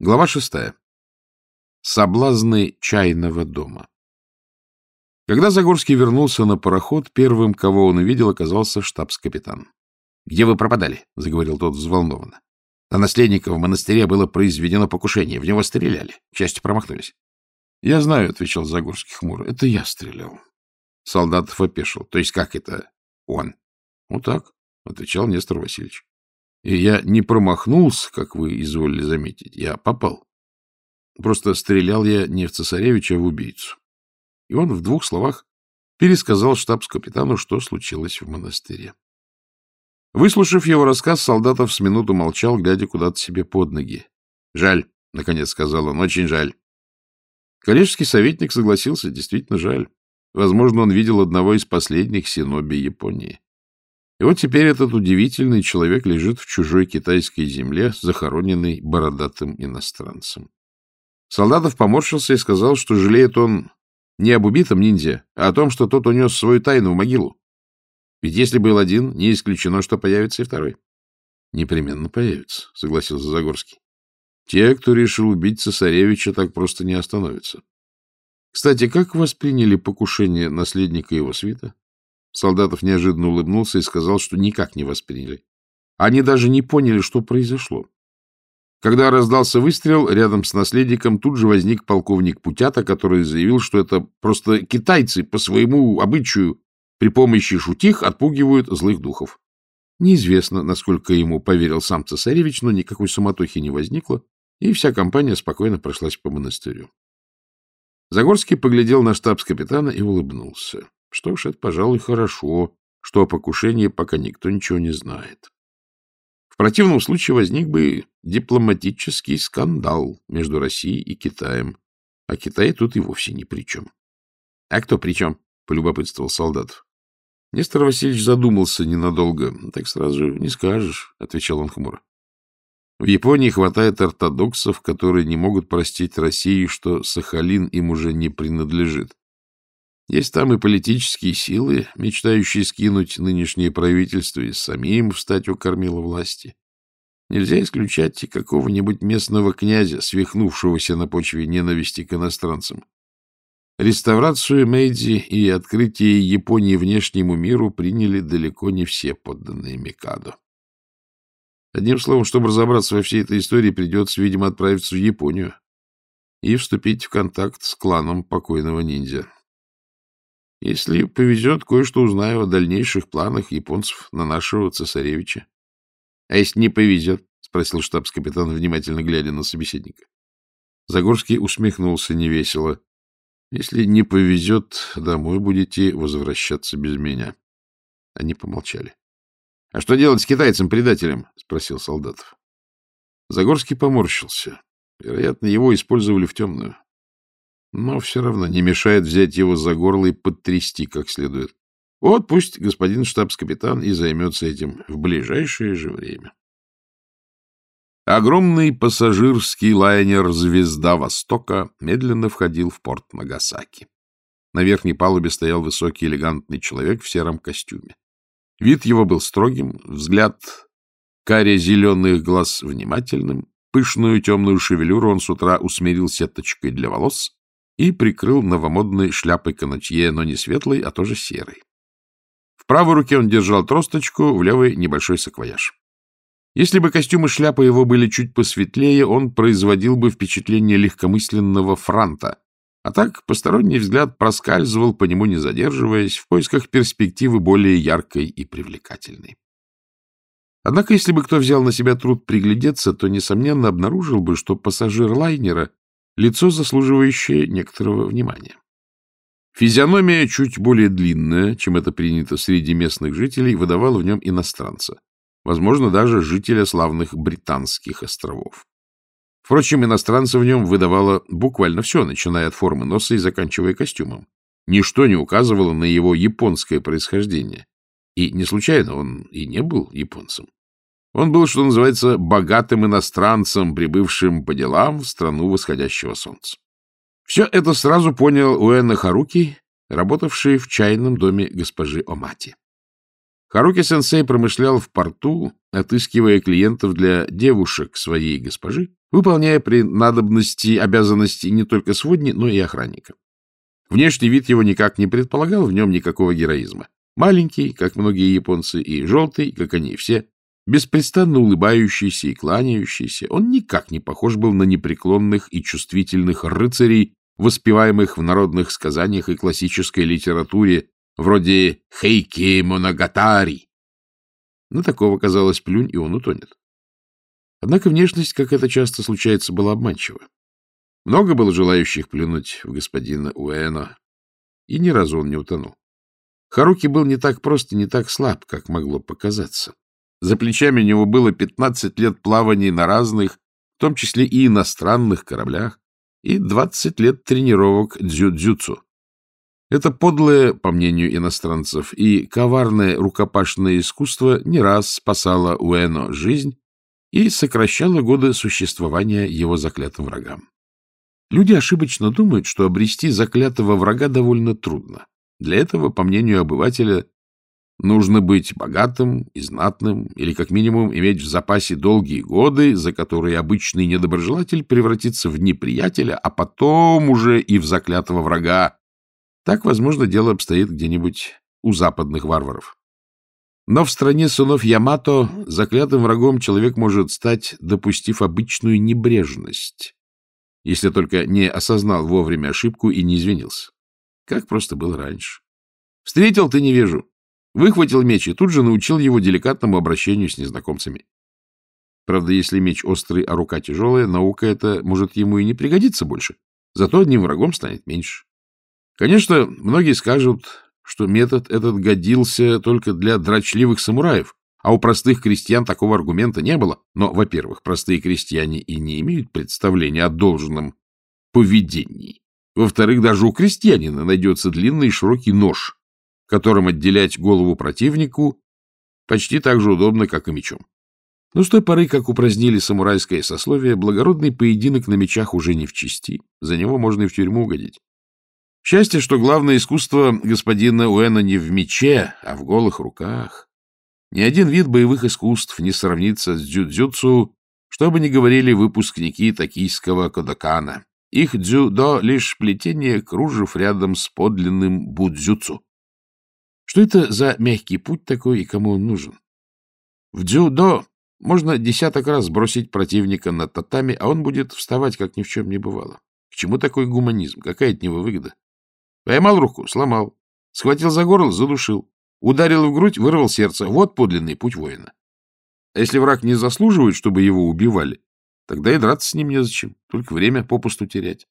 Глава шестая. Соблазны чайного дома. Когда Загорский вернулся на пароход, первым, кого он увидел, оказался штабс-капитан. — Где вы пропадали? — заговорил тот взволнованно. — На наследника в монастыре было произведено покушение. В него стреляли. К счастью, промахнулись. — Я знаю, — отвечал Загорский хмуро. — Это я стрелял. Солдатов опешил. — То есть как это он? — Ну так, — отвечал Нестор Васильевич. — И я не промахнулся, как вы изволили заметить. Я попал. Просто стрелял я не в цесаревича, а в убийцу. И он в двух словах пересказал штабс-капитану, что случилось в монастыре. Выслушав его рассказ, Солдатов с минуту молчал, глядя куда-то себе под ноги. — Жаль, — наконец сказал он, — очень жаль. Коллежский советник согласился, действительно жаль. Возможно, он видел одного из последних синоби Японии. И вот теперь этот удивительный человек лежит в чужой китайской земле, захороненный бородатым иностранцем. Солдатов поморщился и сказал, что жалеет он не об убитом ниндзя, а о том, что тот унес свою тайну в могилу. Ведь если был один, не исключено, что появится и второй. — Непременно появится, — согласился Загорский. Те, кто решил убить цесаревича, так просто не остановятся. Кстати, как восприняли покушение наследника его свита? Солдатов неожиданно улыбнулся и сказал, что никак не восприняли. Они даже не поняли, что произошло. Когда раздался выстрел, рядом с наследником тут же возник полковник Путята, который заявил, что это просто китайцы по своему обычаю при помощи шутих отпугивают злых духов. Неизвестно, насколько ему поверил сам цесаревич, но никакой суматохи не возникло, и вся компания спокойно прошлась по монастырю. Загорский поглядел на штабс-капитана и улыбнулся. Что ж, это, пожалуй, хорошо, что о покушении пока никто ничего не знает. В противном случае возник бы дипломатический скандал между Россией и Китаем, а Китай тут и вовсе ни при чем. — А кто при чем? — полюбопытствовал солдат. Нестор Васильевич задумался ненадолго. — Так сразу не скажешь, — отвечал он хмуро. В Японии хватает ортодоксов, которые не могут простить России, что Сахалин им уже не принадлежит. Есть там и политические силы, мечтающие скинуть нынешнее правительство и самим встать у кормила власти. Нельзя исключать и какого-нибудь местного князя, свихнувшегося на почве ненависти к иностранцам. Реставрацию Мэйдзи и открытие Японии внешнему миру приняли далеко не все подданные Микадо. Одним словом, чтобы разобраться во всей этой истории, придется, видимо, отправиться в Японию и вступить в контакт с кланом покойного ниндзя. Если повезет, кое-что узнаю о дальнейших планах японцев на нашего цесаревича. — А если не повезет? — спросил штабс-капитан, внимательно глядя на собеседника. Загорский усмехнулся невесело. — Если не повезет, домой будете возвращаться без меня. Они помолчали. — А что делать с китайцем-предателем? — спросил Солдатов. Загорский поморщился. Вероятно, его использовали в темную. Но все равно не мешает взять его за горло и подтрясти как следует. Вот пусть господин штабс-капитан и займется этим в ближайшее же время. Огромный пассажирский лайнер «Звезда Востока» медленно входил в порт Нагасаки. На верхней палубе стоял высокий элегантный человек в сером костюме. Вид его был строгим, взгляд каре-зеленых глаз внимательным, пышную темную шевелюру он с утра усмирил сеточкой для волос и прикрыл новомодной шляпой канатье, но не светлой, а тоже серой. В правой руке он держал тросточку, в левой — небольшой саквояж. Если бы костюм и шляпа его были чуть посветлее, он производил бы впечатление легкомысленного франта, а так посторонний взгляд проскальзывал по нему, не задерживаясь, в поисках перспективы более яркой и привлекательной. Однако, если бы кто взял на себя труд приглядеться, то, несомненно, обнаружил бы, что пассажир лайнера — лицо, заслуживающее некоторого внимания. Физиономия, чуть более длинная, чем это принято среди местных жителей, выдавала в нем иностранца, возможно, даже жителя славных Британских островов. Впрочем, иностранца в нем выдавало буквально все, начиная от формы носа и заканчивая костюмом. Ничто не указывало на его японское происхождение. И не случайно он и не был японцем. Он был, что называется, богатым иностранцем, прибывшим по делам в страну восходящего солнца. Все это сразу понял Уэна Харуки, работавший в чайном доме госпожи Омати. Харуки-сенсей промышлял в порту, отыскивая клиентов для девушек своей госпожи, выполняя при надобности обязанности не только сводни, но и охранника. Внешний вид его никак не предполагал в нем никакого героизма. Маленький, как многие японцы, и желтый, как они все, беспрестанно улыбающийся и кланяющийся, он никак не похож был на непреклонных и чувствительных рыцарей, воспеваемых в народных сказаниях и классической литературе, вроде «Хейки Моногатари». На такого, казалось, плюнь, и он утонет. Однако внешность, как это часто случается, была обманчива. Много было желающих плюнуть в господина Уэно, и ни разу он не утонул. Харуки был не так прост и не так слаб, как могло показаться. За плечами него было 15 лет плаваний на разных, в том числе и иностранных кораблях, и 20 лет тренировок дзюдзюцу. Это подлое, по мнению иностранцев, и коварное рукопашное искусство не раз спасало Уэно жизнь и сокращало годы существования его заклятым врагам. Люди ошибочно думают, что обрести заклятого врага довольно трудно. Для этого, по мнению обывателя, нужно быть богатым и знатным, или как минимум иметь в запасе долгие годы, за которые обычный недоброжелатель превратится в неприятеля, а потом уже и в заклятого врага. Так, возможно, дело обстоит где-нибудь у западных варваров. Но в стране сынов Ямато заклятым врагом человек может стать, допустив обычную небрежность, если только не осознал вовремя ошибку и не извинился. Как просто было раньше. Встретил ты невежу, выхватил меч и тут же научил его деликатному обращению с незнакомцами. Правда, если меч острый, а рука тяжелая, наука эта может ему и не пригодиться больше. Зато одним врагом станет меньше. Конечно, многие скажут, что метод этот годился только для дрочливых самураев, а у простых крестьян такого аргумента не было. Но, во-первых, простые крестьяне и не имеют представления о должном поведении. Во-вторых, даже у крестьянина найдется длинный и широкий нож, которым отделять голову противнику почти так же удобно, как и мечом. Но с той поры, как упразднили самурайское сословие, благородный поединок на мечах уже не в чести, за него можно и в тюрьму угодить. Счастье, что главное искусство господина Уэна не в мече, а в голых руках. Ни один вид боевых искусств не сравнится с дзюдзюцу, что бы ни говорили выпускники токийского Кодакана. Их дзюдо — лишь плетение кружев рядом с подлинным будзюцу. Что это за мягкий путь такой и кому он нужен? В дзюдо можно десяток раз бросить противника на татами, а он будет вставать, как ни в чем не бывало. К чему такой гуманизм? Какая от него выгода? Поймал руку, сломал. Схватил за горло, задушил. Ударил в грудь, вырвал сердце. Вот подлинный путь воина. А если враг не заслуживает, чтобы его убивали, Тогда и драться с ним незачем, только время попусту терять.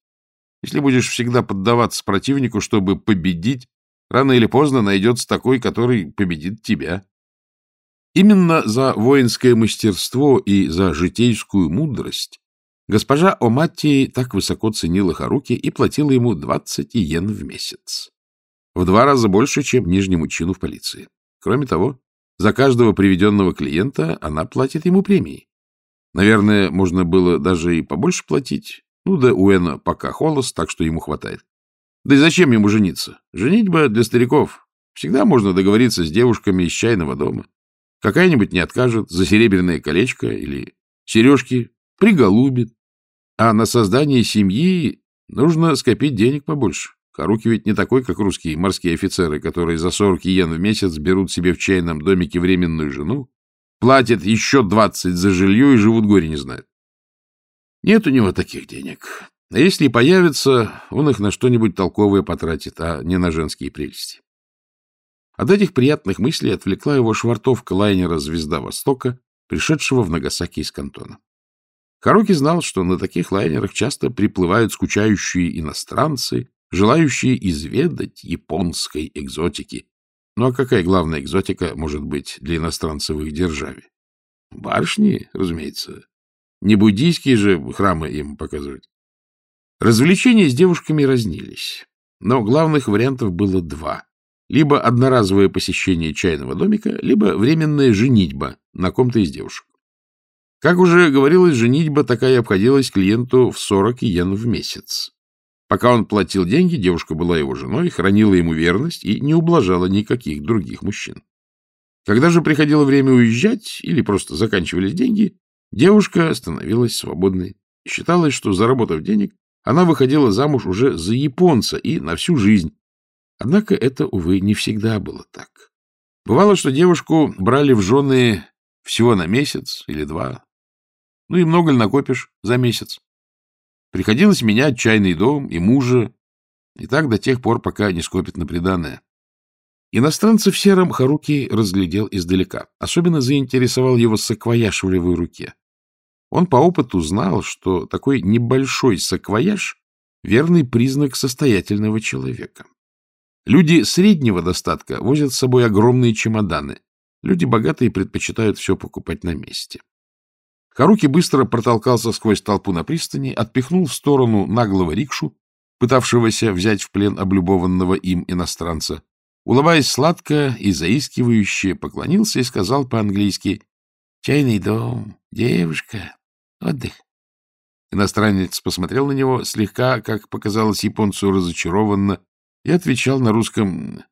Если будешь всегда поддаваться противнику, чтобы победить, рано или поздно найдется такой, который победит тебя. Именно за воинское мастерство и за житейскую мудрость госпожа Оматти так высоко ценила Харуки и платила ему 20 йен в месяц. В два раза больше, чем нижнему чину в полиции. Кроме того, за каждого приведенного клиента она платит ему премии. Наверное, можно было даже и побольше платить. Ну да Уэна пока холост, так что ему хватает. Да и зачем ему жениться? Женитьба для стариков. Всегда можно договориться с девушками из чайного дома. Какая-нибудь не откажет за серебряное колечко или сережки, приголубит. А на создание семьи нужно скопить денег побольше. Харуки ведь не такой, как русские морские офицеры, которые за 40 йен в месяц берут себе в чайном домике временную жену, Платят еще двадцать за жилье и живут горе не знают. Нет у него таких денег. А если и появится, он их на что-нибудь толковое потратит, а не на женские прелести. От этих приятных мыслей отвлекла его швартовка лайнера «Звезда Востока», пришедшего в Нагасаки из Кантона. Харуки знал, что на таких лайнерах часто приплывают скучающие иностранцы, желающие изведать японской экзотики, ну а какая главная экзотика может быть для иностранцев в их державе? Барышни, разумеется. Не буддийские же храмы им показывать. Развлечения с девушками разнились, но главных вариантов было два. Либо одноразовое посещение чайного домика, либо временная женитьба на ком-то из девушек. Как уже говорилось, женитьба такая обходилась клиенту в 40 йен в месяц. Пока он платил деньги, девушка была его женой, хранила ему верность и не ублажала никаких других мужчин. Когда же приходило время уезжать или просто заканчивались деньги, девушка становилась свободной. Считалось, что, заработав денег, она выходила замуж уже за японца и на всю жизнь. Однако это, увы, не всегда было так. Бывало, что девушку брали в жены всего на месяц или два. Ну и много ли накопишь за месяц? Приходилось менять чайный дом и мужа, и так до тех пор, пока не скопит на приданное. Иностранца в сером Харуки разглядел издалека. Особенно заинтересовал его саквояж в левой руке. Он по опыту знал, что такой небольшой саквояж — верный признак состоятельного человека. Люди среднего достатка возят с собой огромные чемоданы. Люди богатые предпочитают все покупать на месте. Харуки быстро протолкался сквозь толпу на пристани, отпихнул в сторону наглого рикшу, пытавшегося взять в плен облюбованного им иностранца. Улыбаясь сладко и заискивающе, поклонился и сказал по-английски «Чайный дом, девушка, отдых». Иностранец посмотрел на него, слегка, как показалось японцу, разочарованно, и отвечал на русском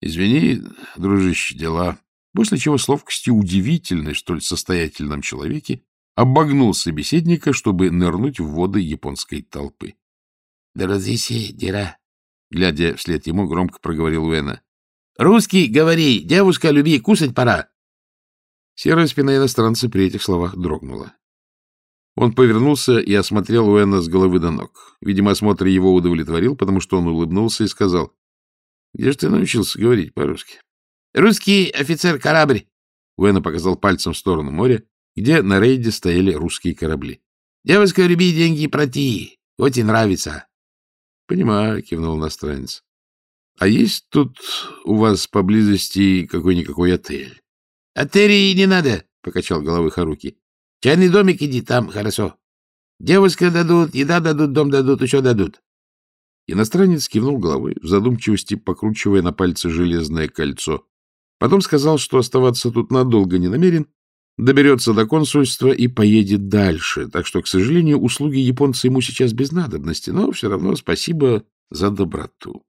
«Извини, дружище, дела», после чего с ловкостью удивительной, что ли, состоятельном человеке, обогнул собеседника, чтобы нырнуть в воды японской толпы. — Дорозиси, дира, — глядя вслед ему, громко проговорил Уэна. — Русский, говори, девушка, люби, кусать пора. Серая спина иностранца при этих словах дрогнула. Он повернулся и осмотрел Уэна с головы до ног. Видимо, осмотр его удовлетворил, потому что он улыбнулся и сказал, — Где же ты научился говорить по-русски? — Русский офицер корабль. Уэна показал пальцем в сторону моря, где на рейде стояли русские корабли. — Девушка, люби деньги проти, хоть и нравится. — Понимаю, — кивнул иностранец. — А есть тут у вас поблизости какой-никакой отель? — Отели не надо, — покачал головой Харуки. — Чайный домик иди, там хорошо. Девушка дадут, еда дадут, дом дадут, еще дадут. Иностранец кивнул головой, в задумчивости покручивая на пальце железное кольцо. Потом сказал, что оставаться тут надолго не намерен, доберется до консульства и поедет дальше. Так что, к сожалению, услуги японца ему сейчас без надобности, но все равно спасибо за доброту.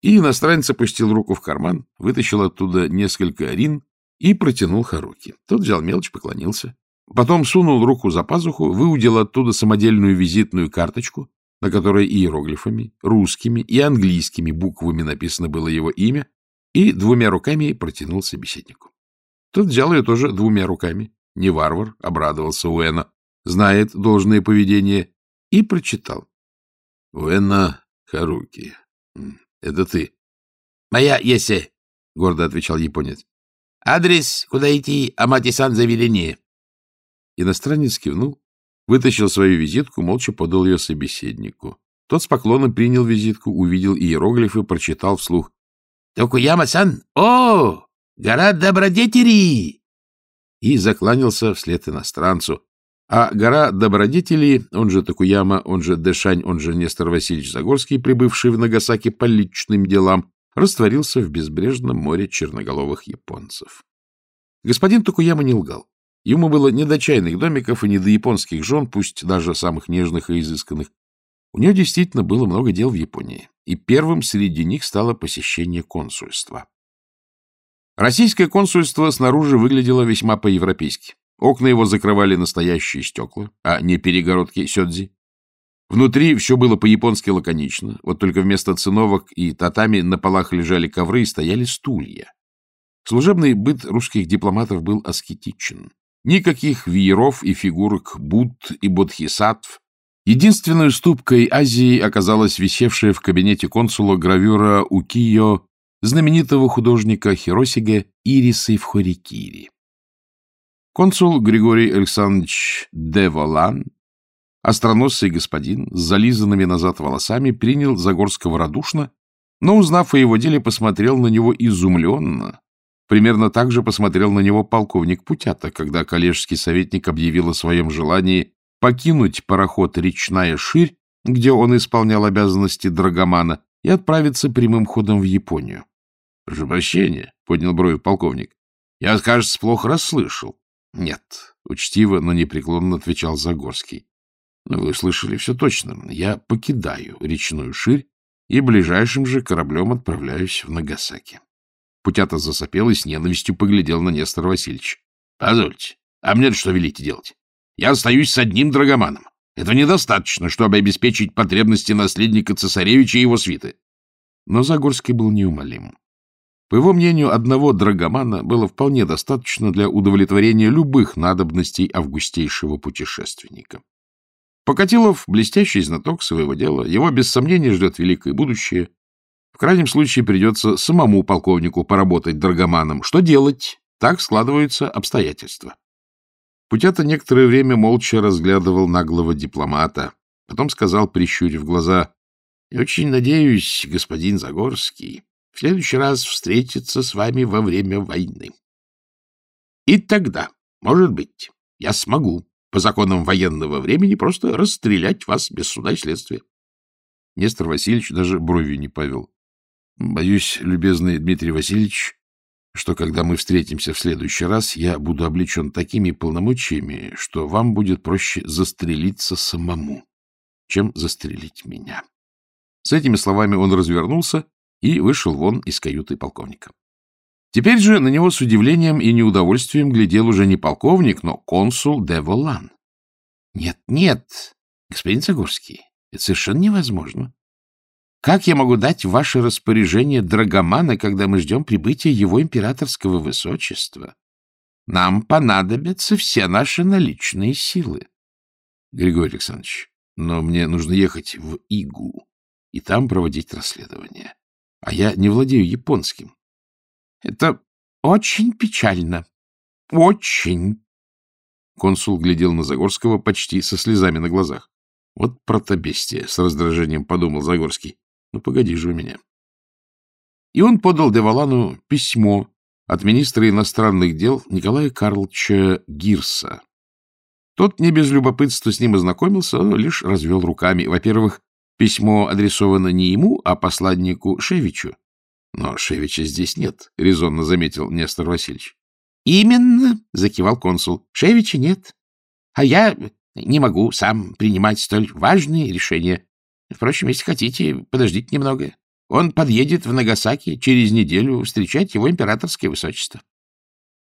И иностранец опустил руку в карман, вытащил оттуда несколько рин и протянул Харуки. Тот взял мелочь, поклонился. Потом сунул руку за пазуху, выудил оттуда самодельную визитную карточку, на которой иероглифами, русскими и английскими буквами написано было его имя, и двумя руками протянул собеседнику. Тот взял ее тоже двумя руками. Не варвар, обрадовался Уэна. Знает должное поведение. И прочитал. — Уэна Харуки. Это ты. — Моя Есе, — гордо отвечал японец. — Адрес, куда идти, Амати-сан заведение. Иностранец кивнул, вытащил свою визитку, молча подал ее собеседнику. Тот с поклоном принял визитку, увидел иероглифы, прочитал вслух. — Токуяма-сан! О, Гора добродетелей! И закланялся вслед иностранцу. А гора добродетелей, он же Такуяма, он же Дэшань, он же Нестор Васильевич Загорский, прибывший в Нагасаки по личным делам, растворился в безбрежном море черноголовых японцев. Господин Такуяма не лгал. Ему было не до чайных домиков и не до японских жен, пусть даже самых нежных и изысканных. У него действительно было много дел в Японии, и первым среди них стало посещение консульства. Российское консульство снаружи выглядело весьма по-европейски. Окна его закрывали настоящие стекла, а не перегородки сёдзи. Внутри все было по-японски лаконично, вот только вместо циновок и татами на полах лежали ковры и стояли стулья. Служебный быт русских дипломатов был аскетичен. Никаких вееров и фигурок Будд и Бодхисаттв. Единственной уступкой Азии оказалась висевшая в кабинете консула гравюра Укио знаменитого художника Хиросиге Ирисы в Хорикири. Консул Григорий Александрович де Волан, остроносый господин с зализанными назад волосами, принял Загорского радушно, но, узнав о его деле, посмотрел на него изумленно. Примерно так же посмотрел на него полковник Путята, когда коллежский советник объявил о своем желании покинуть пароход «Речная ширь», где он исполнял обязанности драгомана, и отправиться прямым ходом в Японию. — Прошу прощения, — поднял брови полковник. — Я, кажется, плохо расслышал. — Нет, — учтиво, но непреклонно отвечал Загорский. — Но вы слышали все точно. Я покидаю речную ширь и ближайшим же кораблем отправляюсь в Нагасаки. Путята засопел и с ненавистью поглядел на Нестора Васильевича. — Позвольте, а мне что велите делать? Я остаюсь с одним драгоманом. Этого недостаточно, чтобы обеспечить потребности наследника цесаревича и его свиты. Но Загорский был неумолим. По его мнению, одного драгомана было вполне достаточно для удовлетворения любых надобностей августейшего путешественника. Покатилов — блестящий знаток своего дела, его без сомнения ждет великое будущее. В крайнем случае придется самому полковнику поработать драгоманом. Что делать? Так складываются обстоятельства. Путята некоторое время молча разглядывал наглого дипломата, потом сказал, прищурив глаза, — Я очень надеюсь, господин Загорский, в следующий раз встретиться с вами во время войны. И тогда, может быть, я смогу по законам военного времени просто расстрелять вас без суда и следствия. Нестор Васильевич даже бровью не повел. — Боюсь, любезный Дмитрий Васильевич, что когда мы встретимся в следующий раз, я буду облечен такими полномочиями, что вам будет проще застрелиться самому, чем застрелить меня. С этими словами он развернулся и вышел вон из каюты полковника. Теперь же на него с удивлением и неудовольствием глядел уже не полковник, но консул де Волан. — Нет, нет, господин Загорский, это совершенно невозможно. Как я могу дать ваше распоряжение Драгомана, когда мы ждем прибытия его императорского высочества? Нам понадобятся все наши наличные силы. Григорий Александрович, но мне нужно ехать в Игу и там проводить расследование. А я не владею японским. Это очень печально. Очень. Консул глядел на Загорского почти со слезами на глазах. Вот протобестие, с раздражением подумал Загорский. Ну, погоди же у меня. И он подал Девалану письмо от министра иностранных дел Николая Карловича Гирса. Тот не без любопытства с ним ознакомился, но лишь развел руками. Во-первых, письмо адресовано не ему, а посланнику Шевичу. Но Шевича здесь нет, — резонно заметил Нестор Васильевич. — Именно, — закивал консул, — Шевича нет. А я не могу сам принимать столь важные решения. Впрочем, если хотите, подождите немного. Он подъедет в Нагасаки через неделю встречать его императорское высочество.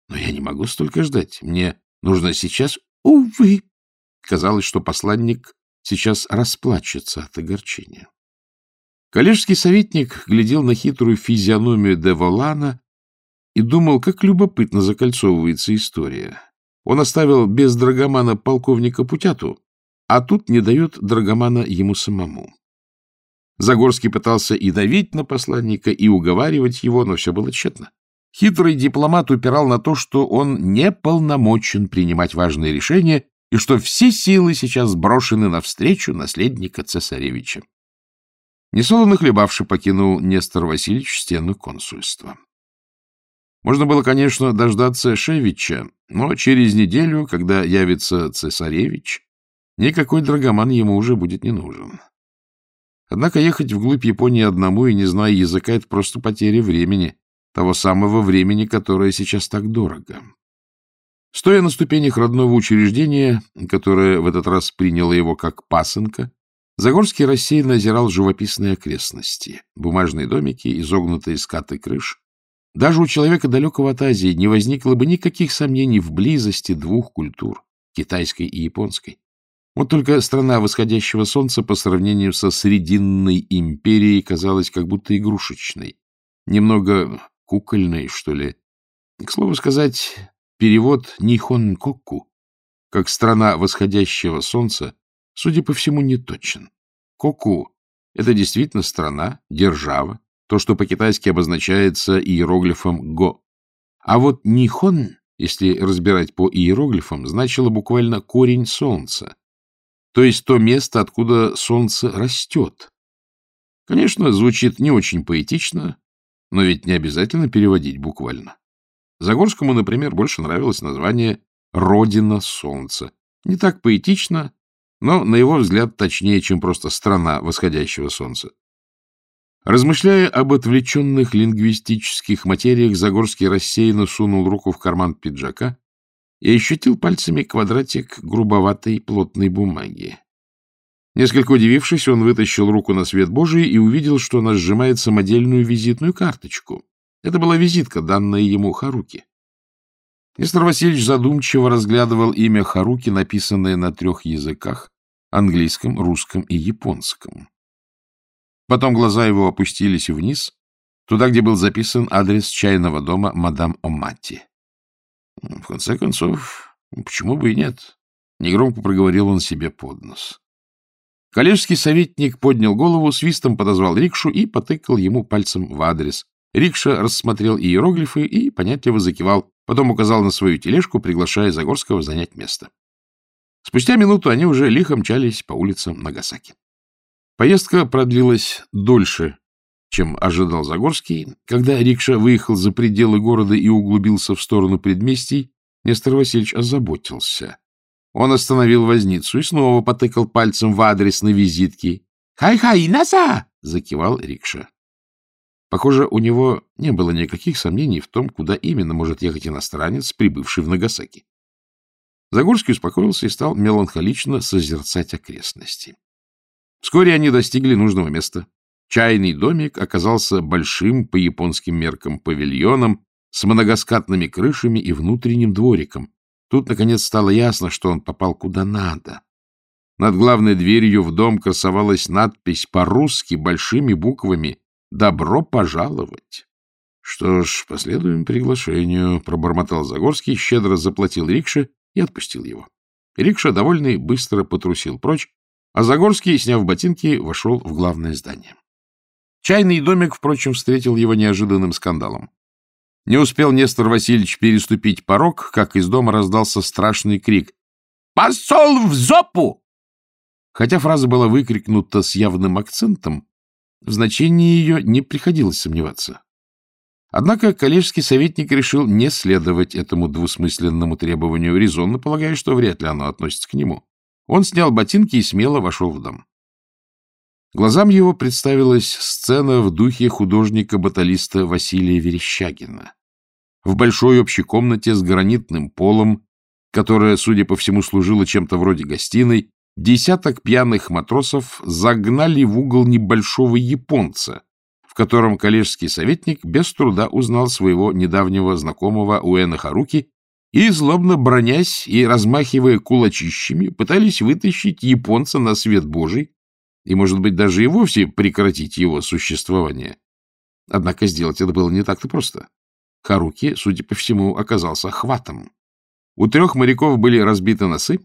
Но я не могу столько ждать. Мне нужно сейчас... Увы! Казалось, что посланник сейчас расплачется от огорчения. Коллежский советник глядел на хитрую физиономию де Волана и думал, как любопытно закольцовывается история. Он оставил без драгомана полковника Путяту, а тут не дает Драгомана ему самому. Загорский пытался и давить на посланника, и уговаривать его, но все было тщетно. Хитрый дипломат упирал на то, что он не полномочен принимать важные решения и что все силы сейчас сброшены навстречу наследника цесаревича. Несолоно хлебавший покинул Нестор Васильевич стену консульства. Можно было, конечно, дождаться Шевича, но через неделю, когда явится цесаревич, Никакой драгоман ему уже будет не нужен. Однако ехать вглубь Японии одному и не зная языка — это просто потеря времени, того самого времени, которое сейчас так дорого. Стоя на ступенях родного учреждения, которое в этот раз приняло его как пасынка, Загорский рассеянно озирал живописные окрестности, бумажные домики, изогнутые скаты крыш. Даже у человека далекого от Азии не возникло бы никаких сомнений в близости двух культур — китайской и японской. Вот только страна восходящего солнца по сравнению со Срединной империей казалась как будто игрушечной, немного кукольной, что ли. К слову сказать, перевод «Нихон Кокку» как «страна восходящего солнца» судя по всему, не точен. Коку — это действительно страна, держава, то, что по-китайски обозначается иероглифом «го». А вот «нихон», если разбирать по иероглифам, значило буквально «корень солнца», то есть то место, откуда солнце растет. Конечно, звучит не очень поэтично, но ведь не обязательно переводить буквально. Загорскому, например, больше нравилось название «Родина солнца». Не так поэтично, но, на его взгляд, точнее, чем просто «страна восходящего солнца». Размышляя об отвлеченных лингвистических материях, Загорский рассеянно сунул руку в карман пиджака и ощутил пальцами квадратик грубоватой плотной бумаги. Несколько удивившись, он вытащил руку на свет Божий и увидел, что она сжимает самодельную визитную карточку. Это была визитка, данная ему Харуки. Нестор Васильевич задумчиво разглядывал имя Харуки, написанное на трех языках, английском, русском и японском. Потом глаза его опустились вниз, туда, где был записан адрес чайного дома мадам Омати. В конце концов, почему бы и нет? Негромко проговорил он себе под нос. Коллежский советник поднял голову, свистом подозвал рикшу и потыкал ему пальцем в адрес. Рикша рассмотрел иероглифы и понятливо закивал, потом указал на свою тележку, приглашая Загорского занять место. Спустя минуту они уже лихо мчались по улицам Нагасаки. Поездка продлилась дольше, чем ожидал Загорский. Когда рикша выехал за пределы города и углубился в сторону предместий, Нестор Васильевич озаботился. Он остановил возницу и снова потыкал пальцем в адрес на визитке. «Хай-хай, наса!» — закивал рикша. Похоже, у него не было никаких сомнений в том, куда именно может ехать иностранец, прибывший в Нагасаки. Загорский успокоился и стал меланхолично созерцать окрестности. Вскоре они достигли нужного места. Чайный домик оказался большим по японским меркам павильоном с многоскатными крышами и внутренним двориком. Тут, наконец, стало ясно, что он попал куда надо. Над главной дверью в дом красовалась надпись по-русски большими буквами «Добро пожаловать». Что ж, последуем приглашению, — пробормотал Загорский, щедро заплатил рикше и отпустил его. Рикша, довольный, быстро потрусил прочь, а Загорский, сняв ботинки, вошел в главное здание. Чайный домик, впрочем, встретил его неожиданным скандалом. Не успел Нестор Васильевич переступить порог, как из дома раздался страшный крик. «Посол в зопу!» Хотя фраза была выкрикнута с явным акцентом, в значении ее не приходилось сомневаться. Однако коллежский советник решил не следовать этому двусмысленному требованию, резонно полагая, что вряд ли оно относится к нему. Он снял ботинки и смело вошел в дом. Глазам его представилась сцена в духе художника-баталиста Василия Верещагина. В большой общей комнате с гранитным полом, которая, судя по всему, служила чем-то вроде гостиной, десяток пьяных матросов загнали в угол небольшого японца, в котором коллежский советник без труда узнал своего недавнего знакомого Уэна Харуки и, злобно бронясь и размахивая кулачищами, пытались вытащить японца на свет Божий и, может быть, даже и вовсе прекратить его существование. Однако сделать это было не так-то просто. Харуки, судя по всему, оказался хватом. У трех моряков были разбиты носы,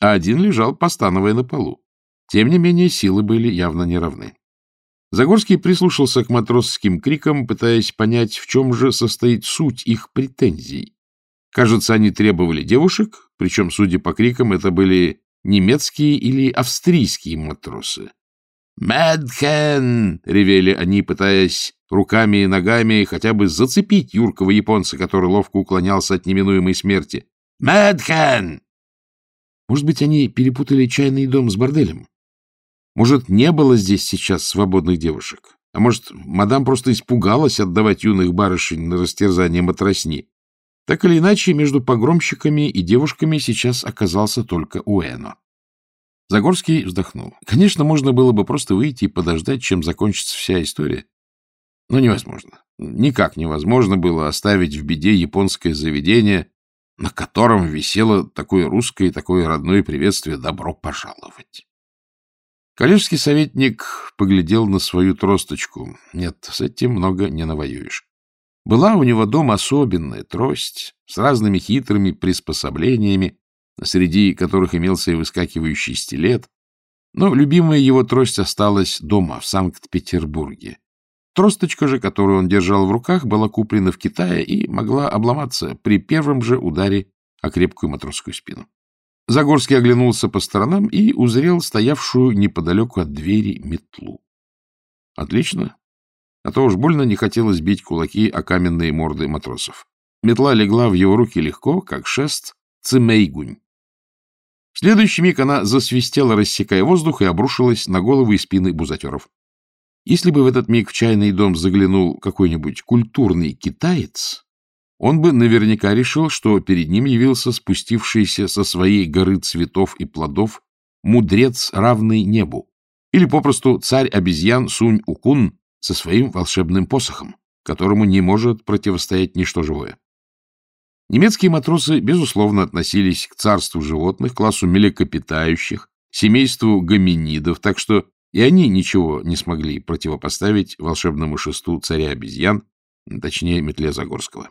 а один лежал, постановая на полу. Тем не менее, силы были явно неравны. Загорский прислушался к матросским крикам, пытаясь понять, в чем же состоит суть их претензий. Кажется, они требовали девушек, причем, судя по крикам, это были немецкие или австрийские матросы. «Мэдхен!» — ревели они, пытаясь руками и ногами хотя бы зацепить юркого японца, который ловко уклонялся от неминуемой смерти. «Мэдхен!» Может быть, они перепутали чайный дом с борделем? Может, не было здесь сейчас свободных девушек? А может, мадам просто испугалась отдавать юных барышень на растерзание матросни? Так или иначе, между погромщиками и девушками сейчас оказался только Уэно. Загорский вздохнул. Конечно, можно было бы просто выйти и подождать, чем закончится вся история. Но невозможно. Никак невозможно было оставить в беде японское заведение, на котором висело такое русское и такое родное приветствие «добро пожаловать». Коллежский советник поглядел на свою тросточку. Нет, с этим много не навоюешь. Была у него дома особенная трость с разными хитрыми приспособлениями, среди которых имелся и выскакивающий стилет, но любимая его трость осталась дома, в Санкт-Петербурге. Тросточка же, которую он держал в руках, была куплена в Китае и могла обломаться при первом же ударе о крепкую матросскую спину. Загорский оглянулся по сторонам и узрел стоявшую неподалеку от двери метлу. Отлично, а то уж больно не хотелось бить кулаки о каменные морды матросов. Метла легла в его руки легко, как шест цимейгунь. В следующий миг она засвистела, рассекая воздух, и обрушилась на головы и спины бузатеров. Если бы в этот миг в чайный дом заглянул какой-нибудь культурный китаец, он бы наверняка решил, что перед ним явился спустившийся со своей горы цветов и плодов мудрец, равный небу, или попросту царь обезьян Сунь-Укун, со своим волшебным посохом, которому не может противостоять ничто живое. Немецкие матросы, безусловно, относились к царству животных, классу млекопитающих, семейству гоминидов, так что и они ничего не смогли противопоставить волшебному шесту царя обезьян, точнее, метле Загорского.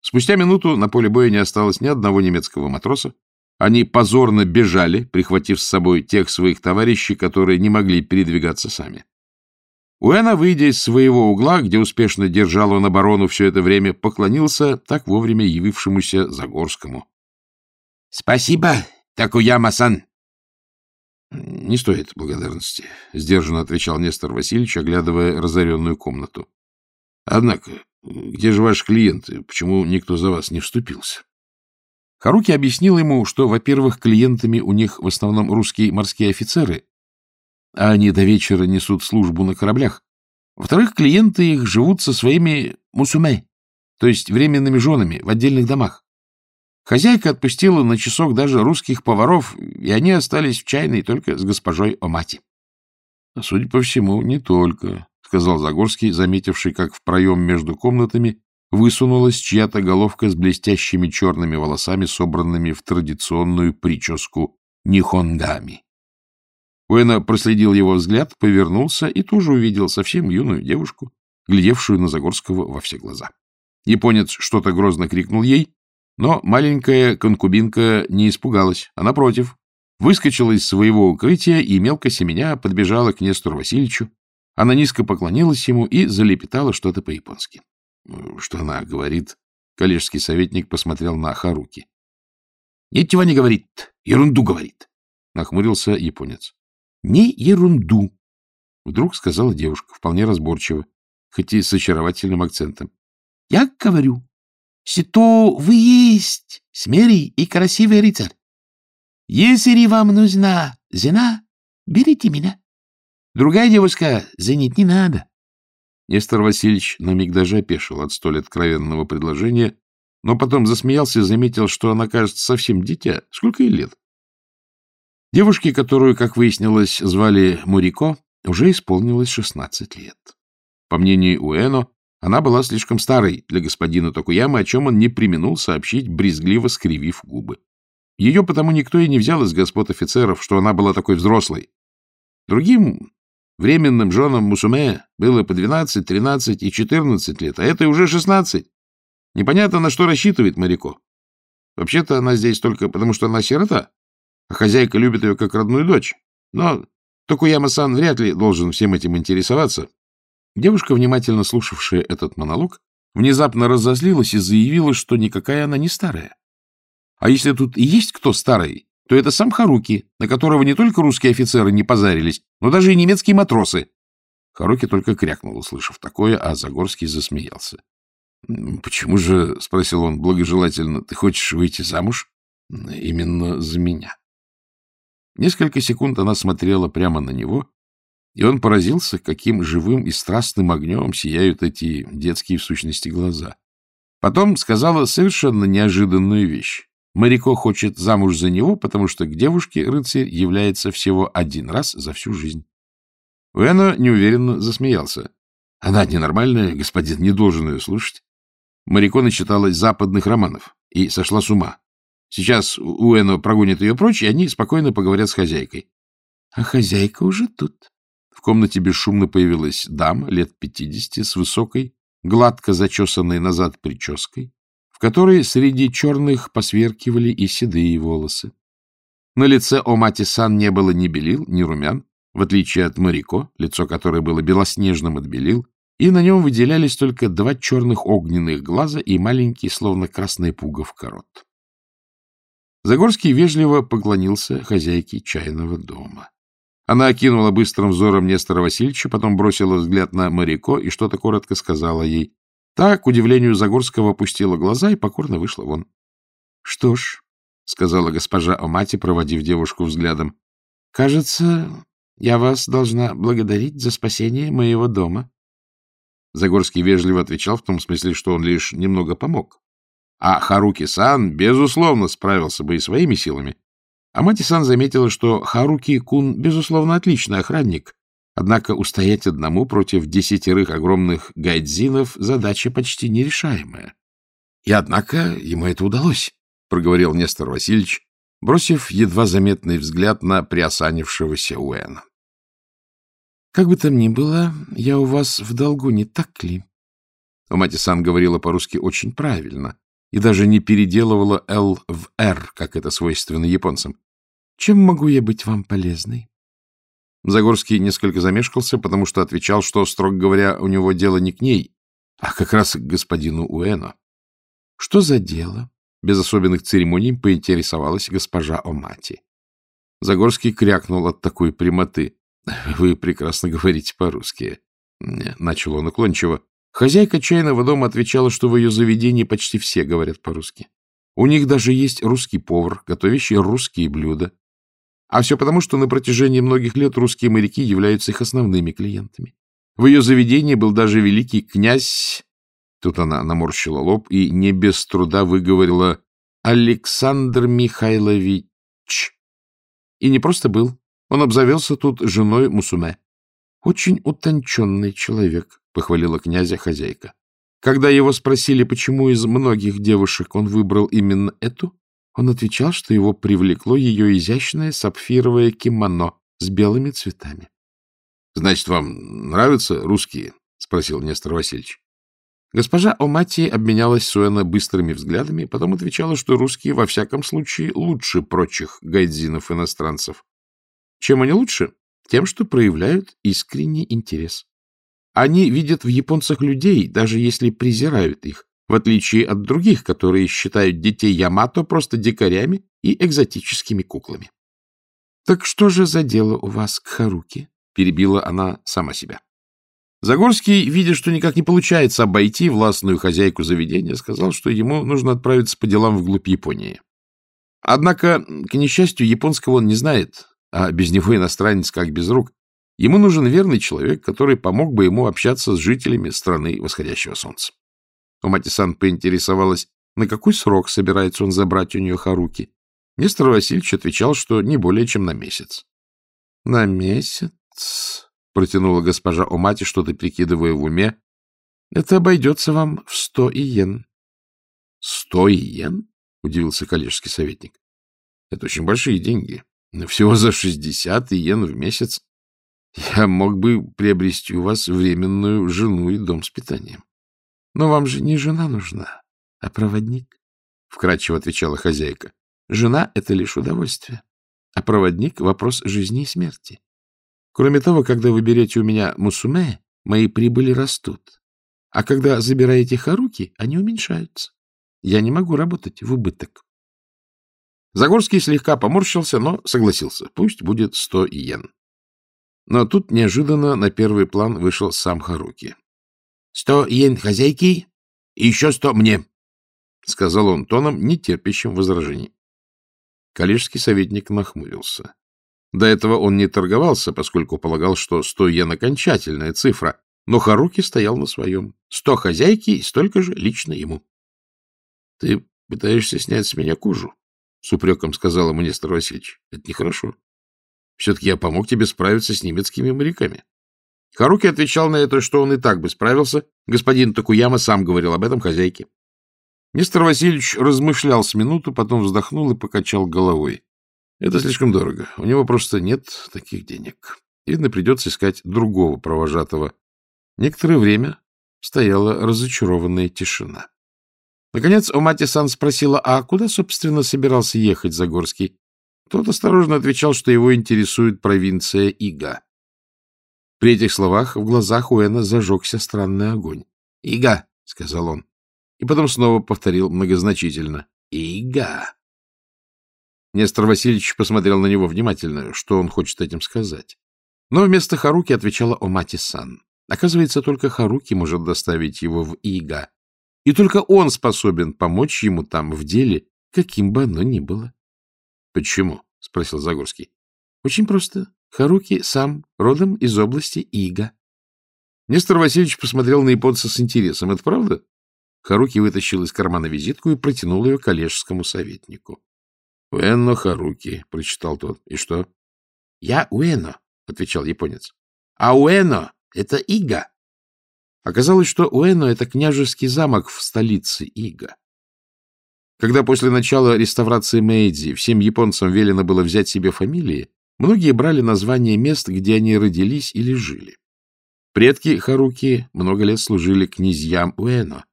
Спустя минуту на поле боя не осталось ни одного немецкого матроса. Они позорно бежали, прихватив с собой тех своих товарищей, которые не могли передвигаться сами. Уэна, выйдя из своего угла, где успешно держал он оборону все это время, поклонился так вовремя явившемуся Загорскому. — Спасибо, Такуяма-сан. — Не стоит благодарности, — сдержанно отвечал Нестор Васильевич, оглядывая разоренную комнату. — Однако, где же ваши клиенты? Почему никто за вас не вступился? Харуки объяснил ему, что, во-первых, клиентами у них в основном русские морские офицеры, а они до вечера несут службу на кораблях. Во-вторых, клиенты их живут со своими мусуме, то есть временными женами в отдельных домах. Хозяйка отпустила на часок даже русских поваров, и они остались в чайной только с госпожой Омати. — Судя по всему, не только, — сказал Загорский, заметивший, как в проем между комнатами высунулась чья-то головка с блестящими черными волосами, собранными в традиционную прическу нихонгами. Уэна проследил его взгляд, повернулся и тоже увидел совсем юную девушку, глядевшую на Загорского во все глаза. Японец что-то грозно крикнул ей, но маленькая конкубинка не испугалась, а напротив, выскочила из своего укрытия и мелко семеня подбежала к Нестору Васильевичу. Она низко поклонилась ему и залепетала что-то по-японски. Что она говорит? Коллежский советник посмотрел на Харуки. — Ничего не говорит, ерунду говорит, — нахмурился японец. Не ерунду, — вдруг сказала девушка, вполне разборчиво, хоть и с очаровательным акцентом. — Я говорю, что вы есть смелый и красивый рыцарь. Если вам нужна жена, берите меня. Другая девушка женить не надо. Нестор Васильевич на миг даже опешил от столь откровенного предложения, но потом засмеялся и заметил, что она, кажется, совсем дитя. Сколько ей лет? Девушке, которую, как выяснилось, звали Мурико, уже исполнилось 16 лет. По мнению Уэно, она была слишком старой для господина Токуямы, о чем он не применул сообщить, брезгливо скривив губы. Ее потому никто и не взял из господ офицеров, что она была такой взрослой. Другим временным женам Мусуме было по 12, 13 и 14 лет, а это уже 16. Непонятно, на что рассчитывает Марико. Вообще-то она здесь только потому, что она сирота, а хозяйка любит ее как родную дочь. Но Токуяма-сан вряд ли должен всем этим интересоваться. Девушка, внимательно слушавшая этот монолог, внезапно разозлилась и заявила, что никакая она не старая. А если тут и есть кто старый, то это сам Харуки, на которого не только русские офицеры не позарились, но даже и немецкие матросы. Харуки только крякнул, услышав такое, а Загорский засмеялся. — Почему же, — спросил он благожелательно, — ты хочешь выйти замуж именно за меня? Несколько секунд она смотрела прямо на него, и он поразился, каким живым и страстным огнем сияют эти детские в сущности глаза. Потом сказала совершенно неожиданную вещь. Марико хочет замуж за него, потому что к девушке рыцарь является всего один раз за всю жизнь. Уэно неуверенно засмеялся. Она ненормальная, господин не должен ее слушать. Марико начиталась западных романов и сошла с ума. Сейчас Уэно прогонит ее прочь, и они спокойно поговорят с хозяйкой. А хозяйка уже тут. В комнате бесшумно появилась дама лет пятидесяти с высокой, гладко зачесанной назад прической, в которой среди черных посверкивали и седые волосы. На лице Омати-сан не было ни белил, ни румян, в отличие от Марико, лицо которой было белоснежным от белил, и на нем выделялись только два черных огненных глаза и маленький, словно красная пуговка, рот. Загорский вежливо поклонился хозяйке чайного дома. Она окинула быстрым взором Нестора Васильевича, потом бросила взгляд на Марико и что-то коротко сказала ей. Та, к удивлению Загорского, опустила глаза и покорно вышла вон. — Что ж, — сказала госпожа Омати, проводив девушку взглядом, — кажется, я вас должна благодарить за спасение моего дома. Загорский вежливо отвечал в том смысле, что он лишь немного помог. А Харуки-сан, безусловно, справился бы и своими силами. А Мати-сан заметила, что Харуки-кун, безусловно, отличный охранник, однако устоять одному против десятерых огромных гайдзинов задача почти нерешаемая. И однако ему это удалось, — проговорил Нестор Васильевич, бросив едва заметный взгляд на приосанившегося Уэна. — Как бы там ни было, я у вас в долгу, не так ли? Умати-сан говорила по-русски очень правильно и даже не переделывала «л» в «р», как это свойственно японцам. Чем могу я быть вам полезной? Загорский несколько замешкался, потому что отвечал, что, строго говоря, у него дело не к ней, а как раз к господину Уэно. — Что за дело? — без особенных церемоний поинтересовалась госпожа Омати. Загорский крякнул от такой прямоты. — Вы прекрасно говорите по-русски. Начал он уклончиво. Хозяйка чайного дома отвечала, что в ее заведении почти все говорят по-русски. У них даже есть русский повар, готовящий русские блюда. А все потому, что на протяжении многих лет русские моряки являются их основными клиентами. В ее заведении был даже великий князь... Тут она наморщила лоб и не без труда выговорила «Александр Михайлович». И не просто был. Он обзавелся тут женой Мусуме. Очень утонченный человек, — похвалила князя хозяйка. Когда его спросили, почему из многих девушек он выбрал именно эту, он отвечал, что его привлекло ее изящное сапфировое кимоно с белыми цветами. — Значит, вам нравятся русские? — спросил Нестор Васильевич. Госпожа Омати обменялась с Уэна быстрыми взглядами, потом отвечала, что русские во всяком случае лучше прочих гайдзинов-иностранцев. Чем они лучше? Тем, что проявляют искренний интерес. Они видят в японцах людей, даже если презирают их, в отличие от других, которые считают детей Ямато просто дикарями и экзотическими куклами. — Так что же за дело у вас к Харуки? — перебила она сама себя. Загорский, видя, что никак не получается обойти властную хозяйку заведения, сказал, что ему нужно отправиться по делам вглубь Японии. Однако, к несчастью, японского он не знает, а без него иностранец как без рук. Ему нужен верный человек, который помог бы ему общаться с жителями страны восходящего солнца. Умати-сан поинтересовалась, на какой срок собирается он забрать у нее Харуки. Нестор Васильевич отвечал, что не более чем на месяц. — На месяц? — протянула госпожа Омати, что-то прикидывая в уме. — Это обойдется вам в сто иен. — Сто иен? — удивился коллежский советник. — Это очень большие деньги. Всего за шестьдесят иен в месяц я мог бы приобрести у вас временную жену и дом с питанием. Но вам же не жена нужна, а проводник, — вкратчиво отвечала хозяйка. Жена — это лишь удовольствие, а проводник — вопрос жизни и смерти. Кроме того, когда вы берете у меня мусуме, мои прибыли растут, а когда забираете харуки, они уменьшаются. Я не могу работать в убыток. Загорский слегка поморщился, но согласился. Пусть будет сто иен. Но тут неожиданно на первый план вышел сам Харуки. — Сто иен хозяйки и еще сто мне, — сказал он тоном, не терпящим возражений. Коллежский советник нахмурился. До этого он не торговался, поскольку полагал, что сто йен — окончательная цифра, но Харуки стоял на своем. Сто хозяйки и столько же лично ему. — Ты пытаешься снять с меня кожу? — с упреком сказал ему Нестор Васильевич. — Это нехорошо. Все-таки я помог тебе справиться с немецкими моряками. Харуки отвечал на это, что он и так бы справился. Господин Токуяма сам говорил об этом хозяйке. Нестор Васильевич размышлял с минуту, потом вздохнул и покачал головой. Это слишком дорого. У него просто нет таких денег. Видно, придется искать другого провожатого. Некоторое время стояла разочарованная тишина. Наконец Омати-сан спросила, а куда, собственно, собирался ехать Загорский? Тот осторожно отвечал, что его интересует провинция Ига. При этих словах в глазах Уэна зажегся странный огонь. «Ига», — сказал он, и потом снова повторил многозначительно. «Ига». Нестор Васильевич посмотрел на него внимательно, что он хочет этим сказать. Но вместо Харуки отвечала Омати-сан. Оказывается, только Харуки может доставить его в Ига. И только он способен помочь ему там в деле, каким бы оно ни было. — Почему? — спросил Загорский. — Очень просто. Харуки сам родом из области Ига. Нестор Васильевич посмотрел на японца с интересом. — Это правда? Харуки вытащил из кармана визитку и протянул ее коллежскому советнику. — Уэно Харуки, — прочитал тот. — И что? — Я Уэно, — отвечал японец. — А Уэно — это Ига. Оказалось, что Уэно — это княжеский замок в столице Ига. Когда после начала реставрации Мэйдзи всем японцам велено было взять себе фамилии, многие брали названия мест, где они родились или жили. Предки Харуки много лет служили князьям Уэно.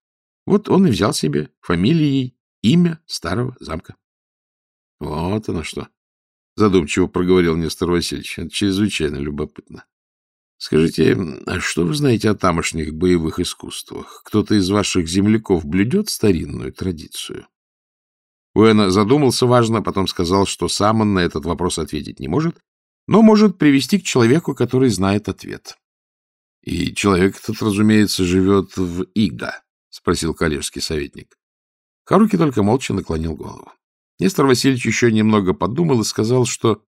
Вот он и взял себе фамилией имя старого замка. — Вот оно что! — задумчиво проговорил Нестор Васильевич. — Это чрезвычайно любопытно. Скажите, а что вы знаете о тамошних боевых искусствах? Кто-то из ваших земляков блюдет старинную традицию? Уэна задумался важно, потом сказал, что сам он на этот вопрос ответить не может, но может привести к человеку, который знает ответ. — И человек этот, разумеется, живет в Ига, — спросил коллежский советник. Харуки только молча наклонил голову. Нестор Васильевич еще немного подумал и сказал, что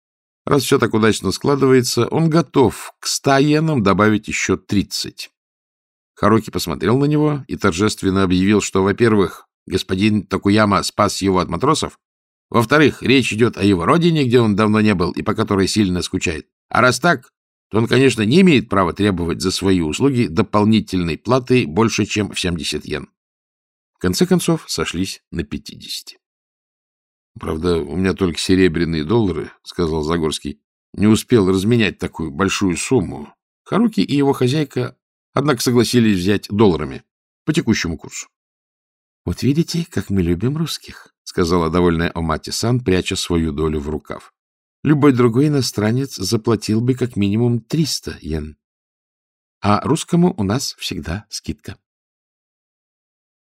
раз все так удачно складывается, он готов к ста йенам добавить еще тридцать. Харуки посмотрел на него и торжественно объявил, что, во-первых, господин Такуяма спас его от матросов, во-вторых, речь идет о его родине, где он давно не был и по которой сильно скучает. А раз так, то он, конечно, не имеет права требовать за свои услуги дополнительной платы больше, чем в 70 йен. В конце концов, сошлись на 50. — Правда, у меня только серебряные доллары, — сказал Загорский. Не успел разменять такую большую сумму. Харуки и его хозяйка, однако, согласились взять долларами по текущему курсу. — Вот видите, как мы любим русских, — сказала довольная Омати-сан, пряча свою долю в рукав. Любой другой иностранец заплатил бы как минимум 300 йен. А русскому у нас всегда скидка.